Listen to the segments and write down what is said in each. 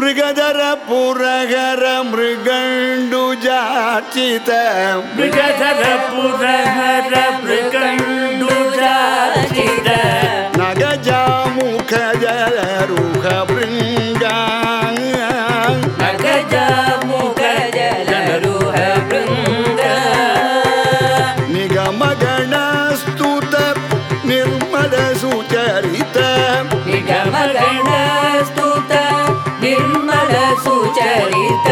मृगधर पुरहर मृगण्डुजाचित मृगधर पुरहर मृगण्डुजाचित सुचरित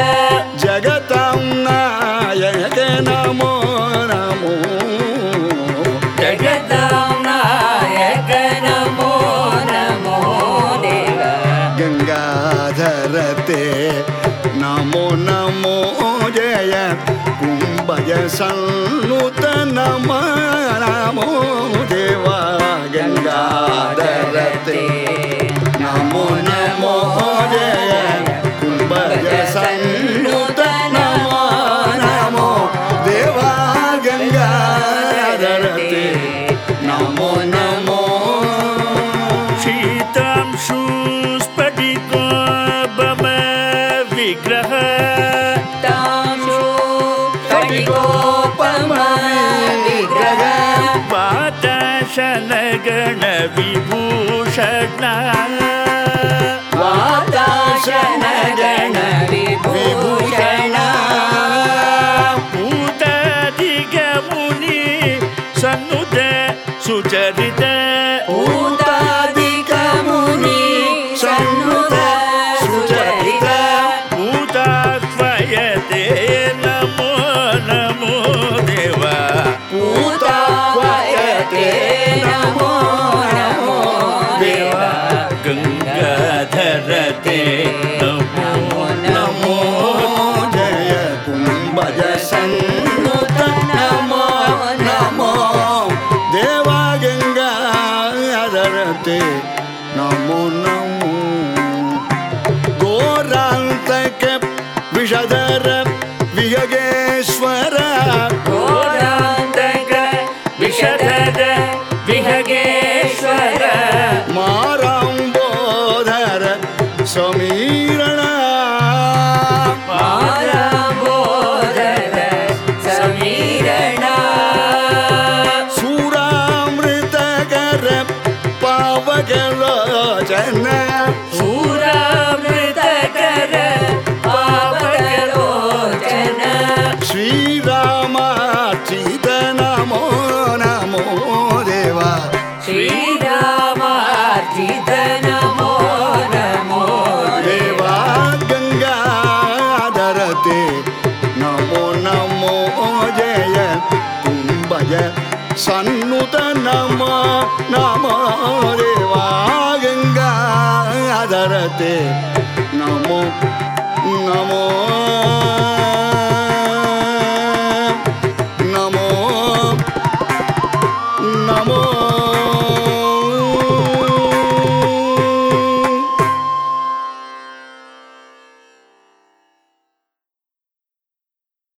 जगतां नायक नमो नमो जगतां नायक नमो नमो देव। गङ्गाधरते नमो नमो जय। कुम्भज संनुत नमो नमो देवा। गङ्गाधरते विग्रह वाताशनगण विभूषण वाताशनगण विभूषण भूतादिगमुनि सन्नुत सुचरित नमो नमो जय सन्नुत नमो नमो देवा गङ्गाधरते नमो नमो गोरान्तक विषधर विहगेश्वर सूरामृतकर पावकलोचन सूरामृतकर पावकलोचन श्रीरामार्चित नमो नमो देवा। श्रीरामार्जित सन्नुत नमो नमो देवा गङ्गाधरते नमो नमो